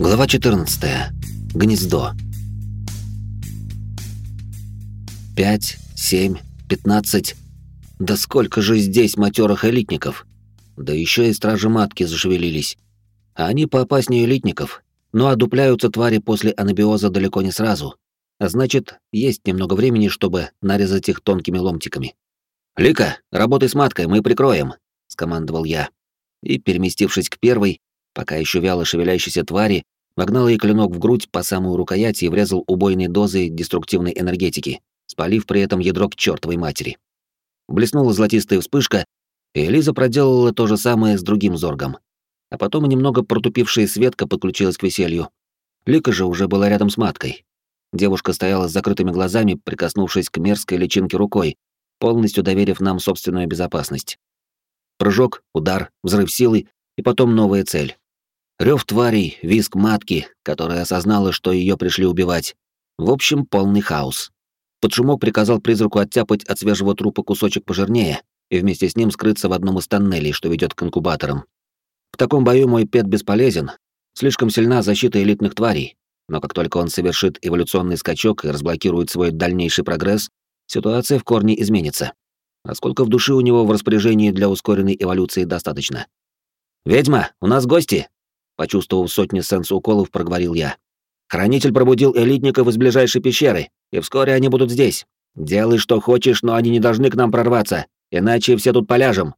Глава 14. Гнездо. 5, 7, 15. Да сколько же здесь матерых элитников? Да еще и стражи матки зашевелились. А они поопаснее элитников. Но одупляются твари после анабиоза далеко не сразу. А значит, есть немного времени, чтобы нарезать их тонкими ломтиками. «Лика, работай с маткой, мы прикроем», — скомандовал я. И, переместившись к первой, пока еще вяло шевелящейся твари, вогнал ей клинок в грудь по самую рукоять и врезал убойной дозой деструктивной энергетики, спалив при этом ядро к чертовой матери. Блеснула золотистая вспышка, и Элиза проделала то же самое с другим зоргом. А потом немного протупившая Светка подключилась к веселью. Лика же уже была рядом с маткой. Девушка стояла с закрытыми глазами, прикоснувшись к мерзкой личинке рукой, полностью доверив нам собственную безопасность. Прыжок, удар, взрыв силы и потом новая цель. Рев тварей, виск матки, которая осознала, что ее пришли убивать. В общем, полный хаос. Под приказал призраку оттяпать от свежего трупа кусочек пожирнее и вместе с ним скрыться в одном из тоннелей, что ведет к инкубаторам. В таком бою мой пет бесполезен, слишком сильна защита элитных тварей, но как только он совершит эволюционный скачок и разблокирует свой дальнейший прогресс, ситуация в корне изменится. А сколько в душе у него в распоряжении для ускоренной эволюции достаточно? «Ведьма, у нас гости!» Почувствовав сотни сенс-уколов, проговорил я. «Хранитель пробудил элитников из ближайшей пещеры, и вскоре они будут здесь. Делай, что хочешь, но они не должны к нам прорваться, иначе все тут поляжем».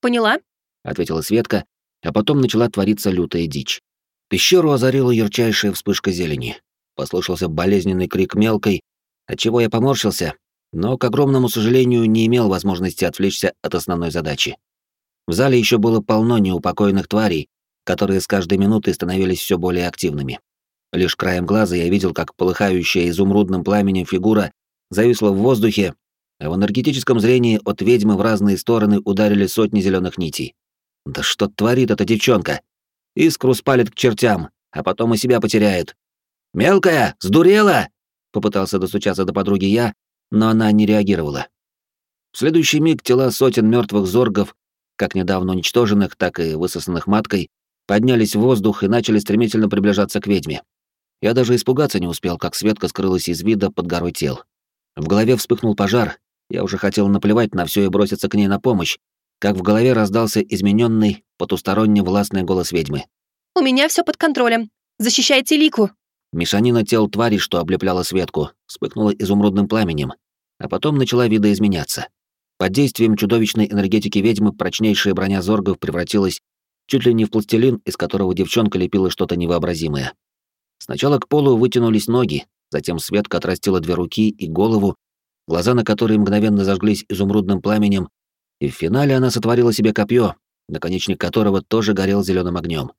«Поняла?» — ответила Светка, а потом начала твориться лютая дичь. Пещеру озарила ярчайшая вспышка зелени. Послышался болезненный крик мелкой, отчего я поморщился но, к огромному сожалению, не имел возможности отвлечься от основной задачи. В зале еще было полно неупокоенных тварей, которые с каждой минутой становились все более активными. Лишь краем глаза я видел, как полыхающая изумрудным пламенем фигура зависла в воздухе, а в энергетическом зрении от ведьмы в разные стороны ударили сотни зеленых нитей. Да что творит эта девчонка? Искру спалит к чертям, а потом и себя потеряет. «Мелкая, сдурела!» — попытался достучаться до подруги я, но она не реагировала. В следующий миг тела сотен мертвых зоргов, как недавно уничтоженных, так и высосанных маткой, поднялись в воздух и начали стремительно приближаться к ведьме. Я даже испугаться не успел, как Светка скрылась из вида под горой тел. В голове вспыхнул пожар, я уже хотел наплевать на все и броситься к ней на помощь, как в голове раздался измененный, потусторонний властный голос ведьмы. «У меня все под контролем. Защищайте Лику!» Мешанина тел твари, что облепляла Светку, вспыхнула изумрудным пламенем, а потом начала видоизменяться. Под действием чудовищной энергетики ведьмы прочнейшая броня зоргов превратилась чуть ли не в пластилин, из которого девчонка лепила что-то невообразимое. Сначала к полу вытянулись ноги, затем Светка отрастила две руки и голову, глаза на которые мгновенно зажглись изумрудным пламенем, и в финале она сотворила себе копье, наконечник которого тоже горел зеленым огнем.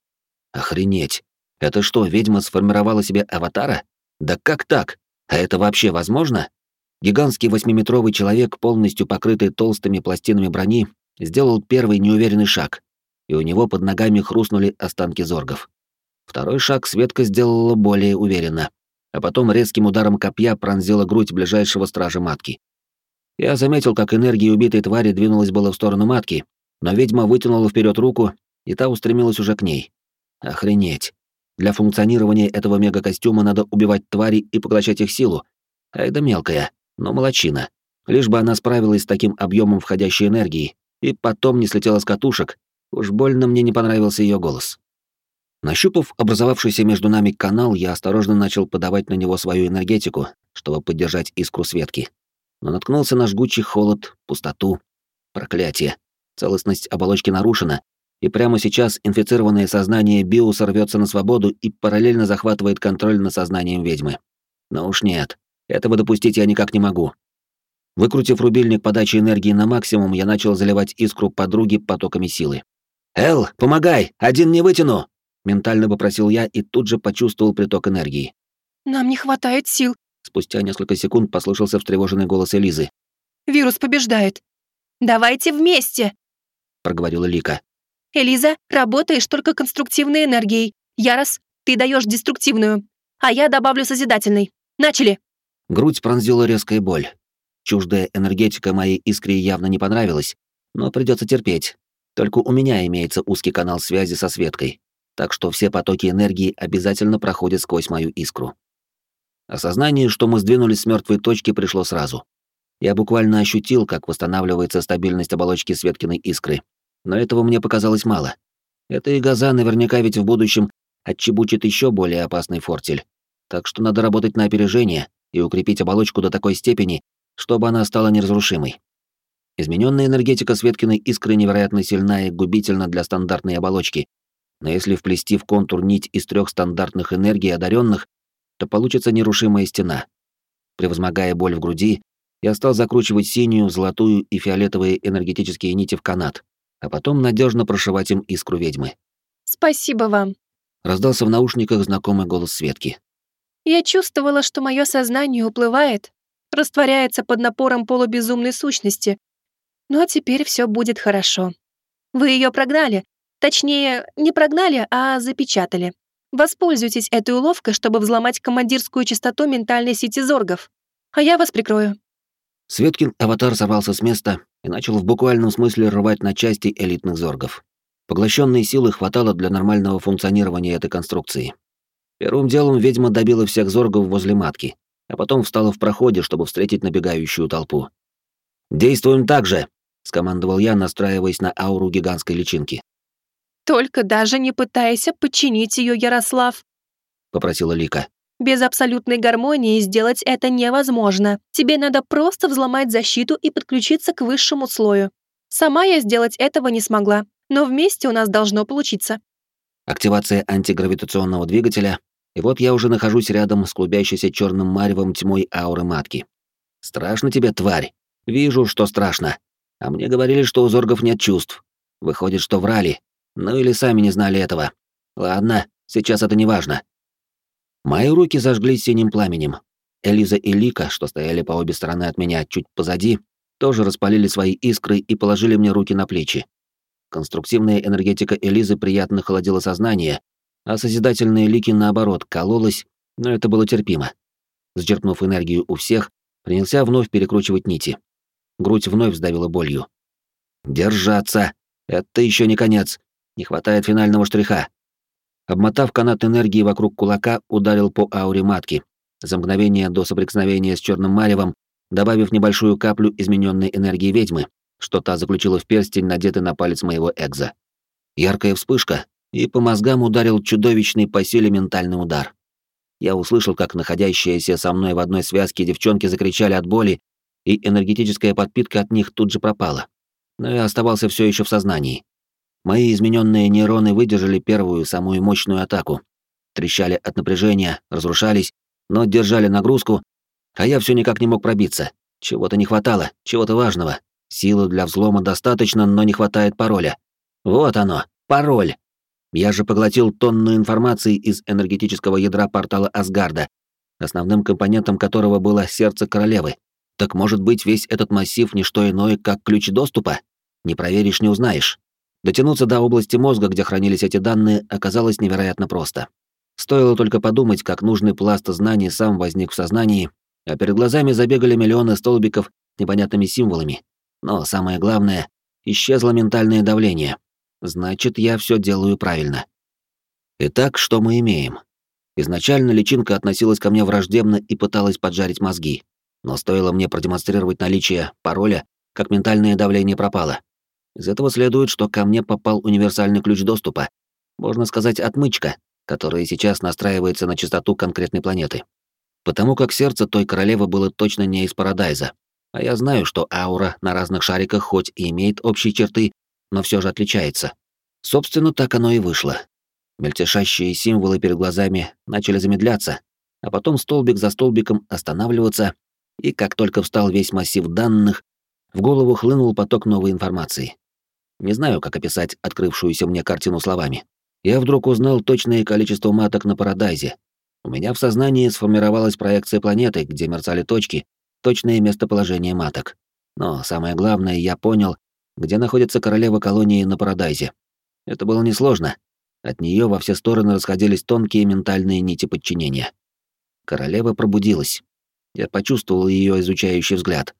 Охренеть! Это что, ведьма сформировала себе аватара? Да как так? А это вообще возможно? Гигантский восьмиметровый человек, полностью покрытый толстыми пластинами брони, сделал первый неуверенный шаг, и у него под ногами хрустнули останки зоргов. Второй шаг Светка сделала более уверенно, а потом резким ударом копья пронзила грудь ближайшего стража матки. Я заметил, как энергия убитой твари двинулась было в сторону матки, но ведьма вытянула вперед руку, и та устремилась уже к ней. Охренеть. Для функционирования этого мега-костюма надо убивать твари и поглощать их силу. А это мелкая, но молочина. Лишь бы она справилась с таким объемом входящей энергии и потом не слетела с катушек, уж больно мне не понравился ее голос. Нащупав образовавшийся между нами канал, я осторожно начал подавать на него свою энергетику, чтобы поддержать искру Светки. Но наткнулся на жгучий холод, пустоту. Проклятие. Целостность оболочки нарушена, и прямо сейчас инфицированное сознание Биуса рвется на свободу и параллельно захватывает контроль над сознанием ведьмы. Но уж нет, этого допустить я никак не могу. Выкрутив рубильник подачи энергии на максимум, я начал заливать искру подруги потоками силы. «Эл, помогай! Один не вытяну!» Ментально попросил я и тут же почувствовал приток энергии. «Нам не хватает сил», Спустя несколько секунд послышался встревоженный голос Элизы. «Вирус побеждает. Давайте вместе!» проговорила Лика. Элиза, работаешь только конструктивной энергией. Ярос, ты даешь деструктивную. А я добавлю созидательный. Начали!» Грудь пронзила резкая боль. Чуждая энергетика моей искре явно не понравилась, но придется терпеть. Только у меня имеется узкий канал связи со Светкой. так что все потоки энергии обязательно проходят сквозь мою искру. Осознание, что мы сдвинулись с мертвой точки, пришло сразу. Я буквально ощутил, как восстанавливается стабильность оболочки Светкиной искры, но этого мне показалось мало. Эта и газа наверняка ведь в будущем отчебучит еще более опасный фортель, так что надо работать на опережение и укрепить оболочку до такой степени, чтобы она стала неразрушимой. Измененная энергетика Светкиной искры невероятно сильна и губительна для стандартной оболочки, но если вплести в контур нить из трех стандартных энергий одаренных, то получится нерушимая стена. Превозмогая боль в груди, я стал закручивать синюю, золотую и фиолетовые энергетические нити в канат, а потом надежно прошивать им искру ведьмы. «Спасибо вам», — раздался в наушниках знакомый голос Светки. «Я чувствовала, что мое сознание уплывает, растворяется под напором полубезумной сущности. Но теперь все будет хорошо. Вы ее прогнали, точнее, не прогнали, а запечатали. Воспользуйтесь этой уловкой, чтобы взломать командирскую частоту ментальной сети зоргов. А я вас прикрою». Светкин аватар сорвался с места и начал в буквальном смысле рвать на части элитных зоргов. Поглощенной силы хватало для нормального функционирования этой конструкции. Первым делом ведьма добила всех зоргов возле матки, а потом встала в проходе, чтобы встретить набегающую толпу. «Действуем так же!» — скомандовал я, настраиваясь на ауру гигантской личинки. «Только даже не пытайся подчинить ее, Ярослав», — попросила Лика. «Без абсолютной гармонии сделать это невозможно. Тебе надо просто взломать защиту и подключиться к высшему слою. Сама я сделать этого не смогла, но вместе у нас должно получиться». Активация антигравитационного двигателя, и вот я уже нахожусь рядом с клубящейся черным маревом тьмой ауры матки. «Страшно тебе, тварь? Вижу, что страшно. А мне говорили, что у зоргов нет чувств. Выходит, что врали, ну или сами не знали этого. Ладно, сейчас это не важно. Мои руки зажглись синим пламенем. Элиза и Лика, что стояли по обе стороны от меня чуть позади, тоже распалили свои искры и положили мне руки на плечи. Конструктивная энергетика Элизы приятно холодила сознание, а созидательная Лики, наоборот, кололась, но это было терпимо. Счерпнув энергию у всех, принялся вновь перекручивать нити. Грудь вновь сдавила болью. «Держаться! Это еще не конец!» Не хватает финального штриха. Обмотав канат энергии вокруг кулака, ударил по ауре матки, за мгновение до соприкосновения с черным маревом, добавив небольшую каплю измененной энергии ведьмы, что та заключила в перстень, надетый на палец моего экза. Яркая вспышка, и по мозгам ударил чудовищный по силе ментальный удар. Я услышал, как находящиеся со мной в одной связке девчонки закричали от боли, и энергетическая подпитка от них тут же пропала. Но я оставался все еще в сознании. Мои измененные нейроны выдержали первую, самую мощную атаку. Трещали от напряжения, разрушались, но держали нагрузку, а я все никак не мог пробиться. Чего-то не хватало, чего-то важного. Силы для взлома достаточно, но не хватает пароля. Вот оно, пароль. Я же поглотил тонну информации из энергетического ядра портала Асгарда, основным компонентом которого было сердце королевы. Так может быть, весь этот массив не что иное, как ключ доступа? Не проверишь, не узнаешь. Дотянуться до области мозга, где хранились эти данные, оказалось невероятно просто. Стоило только подумать, как нужный пласт знаний сам возник в сознании, а перед глазами забегали миллионы столбиков непонятными символами. Но самое главное, исчезло ментальное давление. Значит, я все делаю правильно. Итак, что мы имеем? Изначально личинка относилась ко мне враждебно и пыталась поджарить мозги. Но стоило мне продемонстрировать наличие пароля, как ментальное давление пропало. Из этого следует, что ко мне попал универсальный ключ доступа, можно сказать, отмычка, которая сейчас настраивается на частоту конкретной планеты. Потому как сердце той королевы было точно не из Парадайза. А я знаю, что аура на разных шариках хоть и имеет общие черты, но все же отличается. Собственно, так оно и вышло. Мельтешащие символы перед глазами начали замедляться, а потом столбик за столбиком останавливаться, и как только встал весь массив данных, в голову хлынул поток новой информации. Не знаю, как описать открывшуюся мне картину словами. Я вдруг узнал точное количество маток на Парадайзе. У меня в сознании сформировалась проекция планеты, где мерцали точки, точное местоположение маток. Но самое главное, я понял, где находится королева колонии на Парадайзе. Это было несложно. От нее во все стороны расходились тонкие ментальные нити подчинения. Королева пробудилась. Я почувствовал ее изучающий взгляд.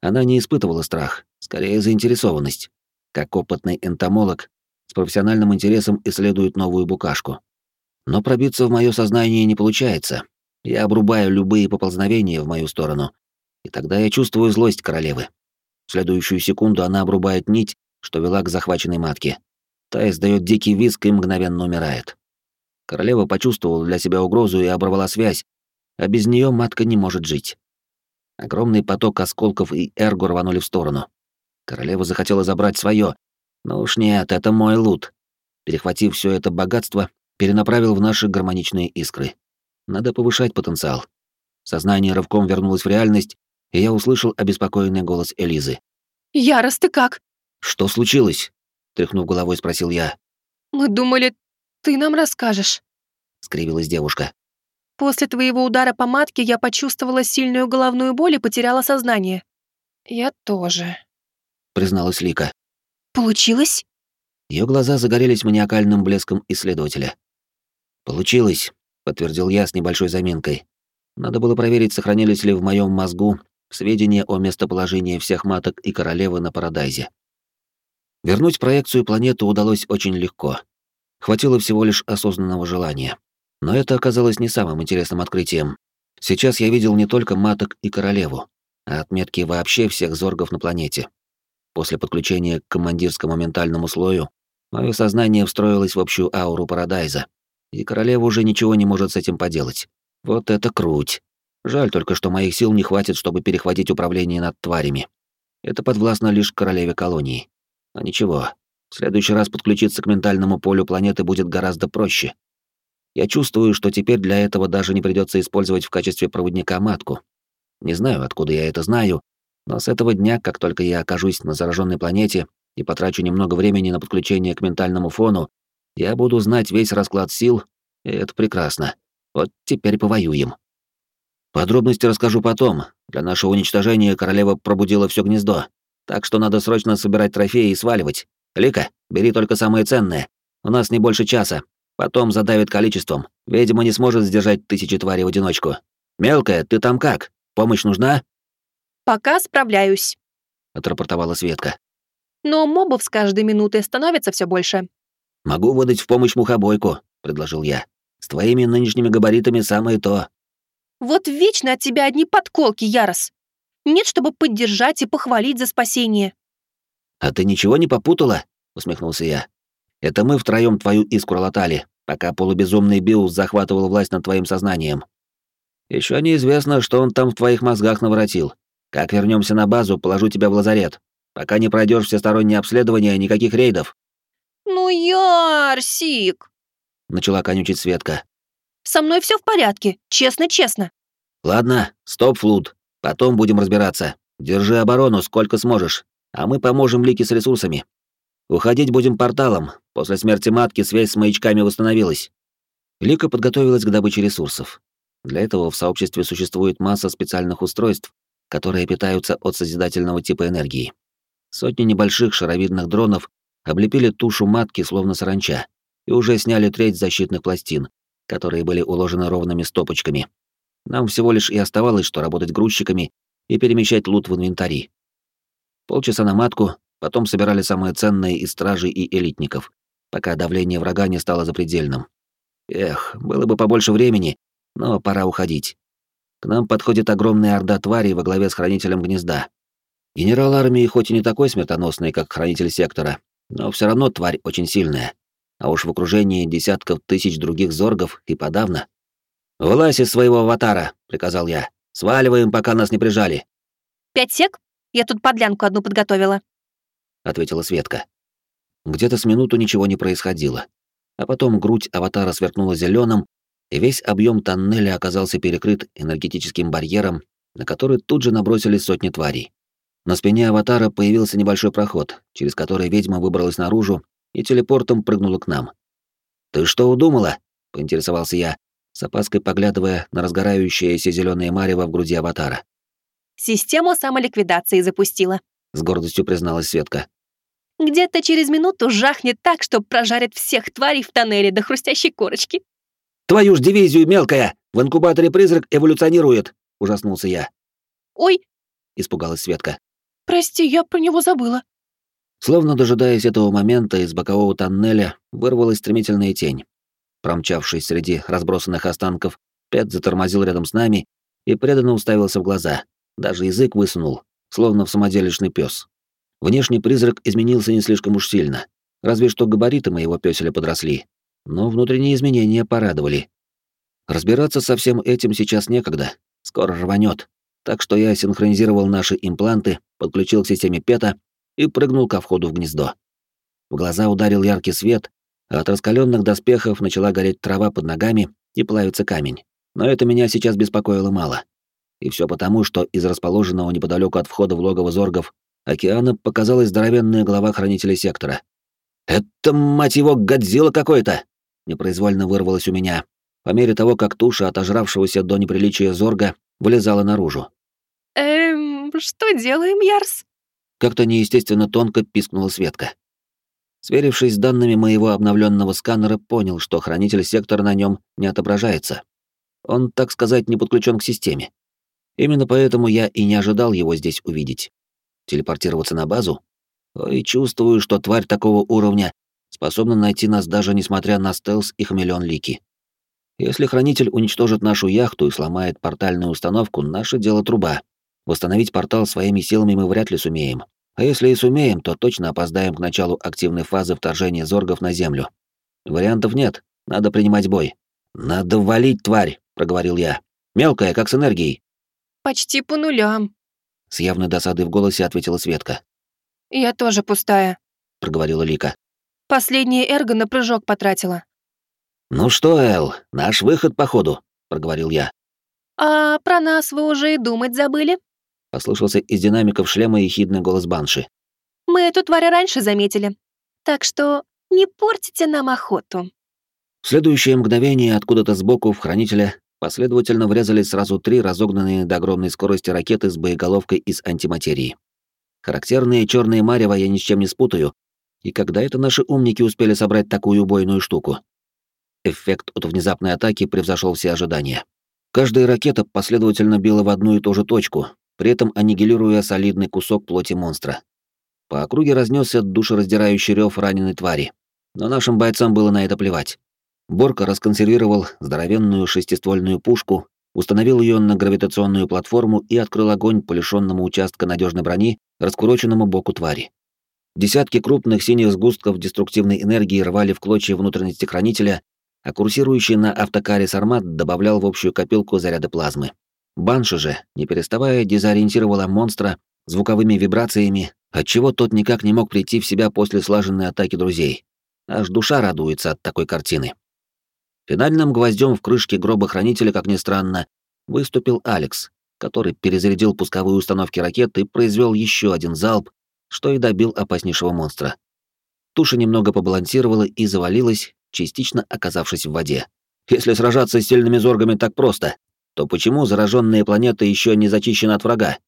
Она не испытывала страх, скорее заинтересованность. Как опытный энтомолог, с профессиональным интересом исследует новую букашку. Но пробиться в мое сознание не получается. Я обрубаю любые поползновения в мою сторону, и тогда я чувствую злость королевы. В следующую секунду она обрубает нить, что вела к захваченной матке. Та издает дикий визг и мгновенно умирает. Королева почувствовала для себя угрозу и оборвала связь, а без нее матка не может жить. Огромный поток осколков и эрго рванули в сторону. Королева захотела забрать свое, но уж нет, это мой лут. Перехватив все это богатство, перенаправил в наши гармоничные искры. Надо повышать потенциал. Сознание рывком вернулось в реальность, и я услышал обеспокоенный голос Элизы. «Ярос, ты как?» «Что случилось?» — тряхнув головой, спросил я. «Мы думали, ты нам расскажешь», — скривилась девушка. «После твоего удара по матке я почувствовала сильную головную боль и потеряла сознание». «Я тоже», — призналась Лика. «Получилось?» Ее глаза загорелись маниакальным блеском исследователя. «Получилось», — подтвердил я с небольшой заминкой. Надо было проверить, сохранились ли в моем мозгу сведения о местоположении всех маток и королевы на Парадайзе. Вернуть проекцию планеты удалось очень легко. Хватило всего лишь осознанного желания. Но это оказалось не самым интересным открытием. Сейчас я видел не только маток и королеву, а отметки вообще всех зоргов на планете. После подключения к командирскому ментальному слою мое сознание встроилось в общую ауру Парадайза, и королева уже ничего не может с этим поделать. Вот это круть. Жаль только, что моих сил не хватит, чтобы перехватить управление над тварями. Это подвластно лишь королеве колонии. Но ничего, в следующий раз подключиться к ментальному полю планеты будет гораздо проще. Я чувствую, что теперь для этого даже не придется использовать в качестве проводника матку. Не знаю, откуда я это знаю, но с этого дня, как только я окажусь на зараженной планете и потрачу немного времени на подключение к ментальному фону, я буду знать весь расклад сил, и это прекрасно. Вот теперь повоюем. Подробности расскажу потом. Для нашего уничтожения королева пробудила все гнездо, так что надо срочно собирать трофеи и сваливать. Лика, бери только самое ценное. У нас не больше часа. Потом задавит количеством. Ведьма не сможет сдержать тысячи тварей в одиночку. Мелкая, ты там как? Помощь нужна? Пока справляюсь, отрапортовала Светка. Но мобов с каждой минутой становится все больше. Могу выдать в помощь мухобойку, предложил я. С твоими нынешними габаритами самое то. Вот вечно от тебя одни подколки, Ярос. Нет, чтобы поддержать и похвалить за спасение. А ты ничего не попутала? усмехнулся я. Это мы втроем твою искру латали, пока полубезумный Биус захватывал власть над твоим сознанием. Еще неизвестно, что он там в твоих мозгах наворотил. Как вернемся на базу, положу тебя в лазарет. Пока не пройдешь всестороннее обследование, никаких рейдов. Ну, Ярсик, начала конючить Светка. Со мной все в порядке, честно-честно. Ладно, стоп, Флуд. Потом будем разбираться. Держи оборону сколько сможешь, а мы поможем Лике с ресурсами. Уходить будем порталом. После смерти матки связь с маячками восстановилась. Лика подготовилась к добыче ресурсов. Для этого в сообществе существует масса специальных устройств, которые питаются от созидательного типа энергии. Сотни небольших шаровидных дронов облепили тушу матки словно саранча и уже сняли треть защитных пластин, которые были уложены ровными стопочками. Нам всего лишь и оставалось, что работать грузчиками и перемещать лут в инвентари. Полчаса на матку, потом собирали самые ценные из стражей и элитников, пока давление врага не стало запредельным. Эх, было бы побольше времени, но пора уходить. К нам подходит огромная орда тварей во главе с хранителем гнезда. Генерал армии хоть и не такой смертоносный, как хранитель сектора, но все равно тварь очень сильная а уж в окружении десятков тысяч других зоргов и подавно. «Вылазь из своего аватара», — приказал я. «Сваливаем, пока нас не прижали». «Пять сек? Я тут подлянку одну подготовила», — ответила Светка. Где-то с минуту ничего не происходило, а потом грудь аватара сверкнула зеленым, и весь объем тоннеля оказался перекрыт энергетическим барьером, на который тут же набросились сотни тварей. На спине аватара появился небольшой проход, через который ведьма выбралась наружу и телепортом прыгнула к нам. «Ты что удумала?» — поинтересовался я, с опаской поглядывая на разгорающееся зеленое марево в груди аватара. «Систему самоликвидации запустила», — с гордостью призналась Светка. «Где-то через минуту жахнет так, что прожарит всех тварей в тоннеле до хрустящей корочки». «Твою ж дивизию, мелкая! В инкубаторе призрак эволюционирует!» — ужаснулся я. «Ой!» — испугалась Светка. «Прости, я про него забыла». Словно дожидаясь этого момента, из бокового тоннеля вырвалась стремительная тень. Промчавшись среди разбросанных останков, Пет затормозил рядом с нами и преданно уставился в глаза. Даже язык высунул, словно в самоделишный пес. Внешний призрак изменился не слишком уж сильно, разве что габариты моего пёселя подросли. Но внутренние изменения порадовали. Разбираться со всем этим сейчас некогда, скоро рванет. Так что я синхронизировал наши импланты, подключил к системе ПЕТа и прыгнул ко входу в гнездо. В глаза ударил яркий свет, а от раскаленных доспехов начала гореть трава под ногами и плавиться камень. Но это меня сейчас беспокоило мало. И все потому, что из расположенного неподалеку от входа в логово Зоргов океана показалась здоровенная голова хранителя сектора. «Это, мать его, Годзилла какой-то!» Непроизвольно вырвалось у меня, по мере того, как туша отожравшегося до неприличия Зорга вылезала наружу. «Эм, что делаем, Ярс?» Как-то неестественно тонко пискнула Светка. Сверившись с данными моего обновленного сканера, понял, что хранитель сектора на нем не отображается. Он, так сказать, не подключен к системе. Именно поэтому я и не ожидал его здесь увидеть. Телепортироваться на базу? Ой, чувствую, что тварь такого уровня способна найти нас даже несмотря на стелс и хамелеон Лики. Если хранитель уничтожит нашу яхту и сломает портальную установку, наше дело труба. Восстановить портал своими силами мы вряд ли сумеем. А если и сумеем, то точно опоздаем к началу активной фазы вторжения зоргов на Землю. Вариантов нет, надо принимать бой. «Надо валить, тварь!» — проговорил я. «Мелкая, как с энергией». «Почти по нулям», — с явной досадой в голосе ответила Светка. «Я тоже пустая», — проговорила Лика. «Последнее эрго на прыжок потратила». «Ну что, Эл, наш выход, походу», — проговорил я. «А про нас вы уже и думать забыли?» — послышался из динамиков шлема ехидный голос Банши. «Мы эту тварь раньше заметили, так что не портите нам охоту». В следующее мгновение откуда-то сбоку в хранителя последовательно врезались сразу три разогнанные до огромной скорости ракеты с боеголовкой из антиматерии. Характерные черные марево я ни с чем не спутаю. И когда это наши умники успели собрать такую убойную штуку? Эффект от внезапной атаки превзошел все ожидания. Каждая ракета последовательно била в одну и ту же точку, при этом аннигилируя солидный кусок плоти монстра. По округе разнесся душераздирающий рев раненой твари, но нашим бойцам было на это плевать. Борка расконсервировал здоровенную шестиствольную пушку, установил ее на гравитационную платформу и открыл огонь по лишенному участка надежной брони, раскуроченному боку твари. Десятки крупных синих сгустков деструктивной энергии рвали в клочья внутренности хранителя, а курсирующий на автокаре Сармат добавлял в общую копилку заряда плазмы. Банши же, не переставая, дезориентировала монстра звуковыми вибрациями, отчего тот никак не мог прийти в себя после слаженной атаки друзей. Аж душа радуется от такой картины. Финальным гвоздем в крышке гроба хранителя, как ни странно, выступил Алекс, который перезарядил пусковые установки ракет и произвел еще один залп, что и добил опаснейшего монстра. Туша немного побалансировала и завалилась, частично оказавшись в воде. Если сражаться с сильными зоргами так просто, то почему зараженная планета еще не зачищена от врага?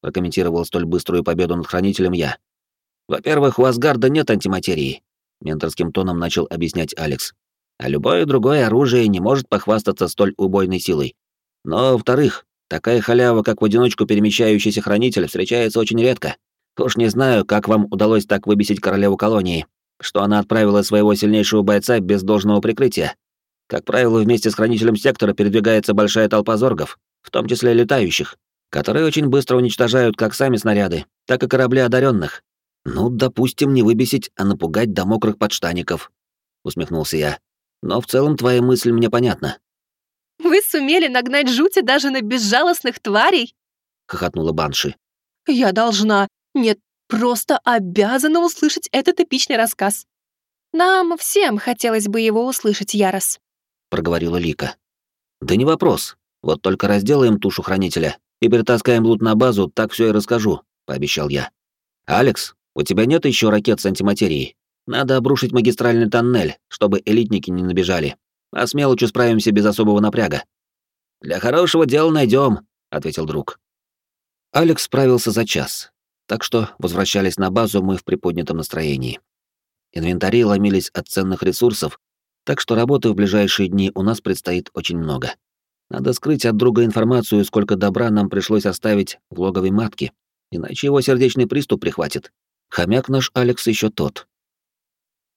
Прокомментировал столь быструю победу над хранителем я. Во-первых, у Асгарда нет антиматерии, менторским тоном начал объяснять Алекс. А любое другое оружие не может похвастаться столь убойной силой. Но, во-вторых, такая халява, как в одиночку перемещающийся хранитель, встречается очень редко. Уж не знаю, как вам удалось так выбесить королеву колонии, что она отправила своего сильнейшего бойца без должного прикрытия, как правило, вместе с хранителем сектора передвигается большая толпа зоргов, в том числе летающих, которые очень быстро уничтожают как сами снаряды, так и корабли одаренных. Ну, допустим, не выбесить, а напугать до мокрых подштаников, усмехнулся я. Но в целом твоя мысль мне понятна. Вы сумели нагнать жути даже на безжалостных тварей? хохотнула Банши. Я должна, нет, просто обязана услышать этот эпичный рассказ. Нам всем хотелось бы его услышать, Ярос проговорила Лика. Да не вопрос. Вот только разделаем тушу хранителя и перетаскаем лут на базу, так все и расскажу, пообещал я. Алекс, у тебя нет еще ракет с антиматерией? Надо обрушить магистральный тоннель, чтобы элитники не набежали. А с мелочью справимся без особого напряга. Для хорошего дела найдем, ответил друг. Алекс справился за час, так что возвращались на базу мы в приподнятом настроении. Инвентари ломились от ценных ресурсов, так что работы в ближайшие дни у нас предстоит очень много. Надо скрыть от друга информацию, сколько добра нам пришлось оставить в логовой матке, иначе его сердечный приступ прихватит. Хомяк наш Алекс еще тот.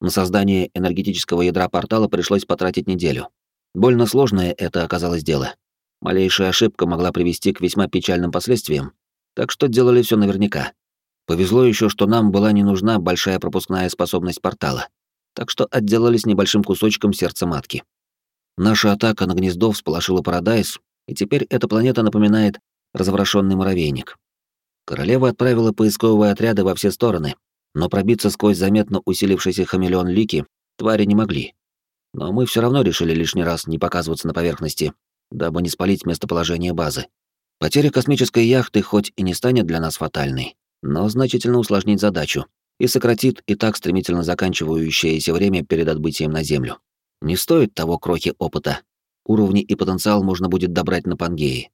На создание энергетического ядра портала пришлось потратить неделю. Больно сложное это оказалось дело. Малейшая ошибка могла привести к весьма печальным последствиям, так что делали все наверняка. Повезло еще, что нам была не нужна большая пропускная способность портала, так что отделались небольшим кусочком сердца матки. Наша атака на гнездо всполошила Парадайз, и теперь эта планета напоминает разворошенный муравейник. Королева отправила поисковые отряды во все стороны, но пробиться сквозь заметно усилившийся хамелеон Лики твари не могли. Но мы все равно решили лишний раз не показываться на поверхности, дабы не спалить местоположение базы. Потеря космической яхты хоть и не станет для нас фатальной, но значительно усложнит задачу и сократит и так стремительно заканчивающееся время перед отбытием на Землю. Не стоит того крохи опыта. Уровни и потенциал можно будет добрать на Пангеи.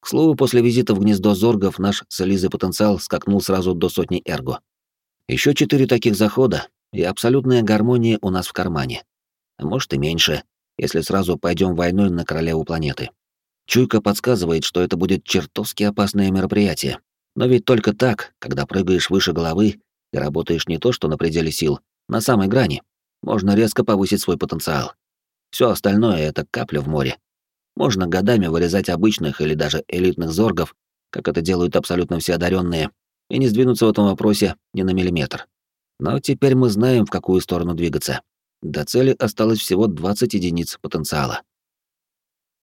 К слову, после визита в гнездо Зоргов наш с Элизой потенциал скакнул сразу до сотни эрго. Еще четыре таких захода, и абсолютная гармония у нас в кармане. А может и меньше, если сразу пойдем войной на королеву планеты. Чуйка подсказывает, что это будет чертовски опасное мероприятие. Но ведь только так, когда прыгаешь выше головы и работаешь не то что на пределе сил, на самой грани, можно резко повысить свой потенциал. Все остальное — это капля в море. Можно годами вырезать обычных или даже элитных зоргов, как это делают абсолютно все одаренные, и не сдвинуться в этом вопросе ни на миллиметр. Но теперь мы знаем, в какую сторону двигаться. До цели осталось всего 20 единиц потенциала.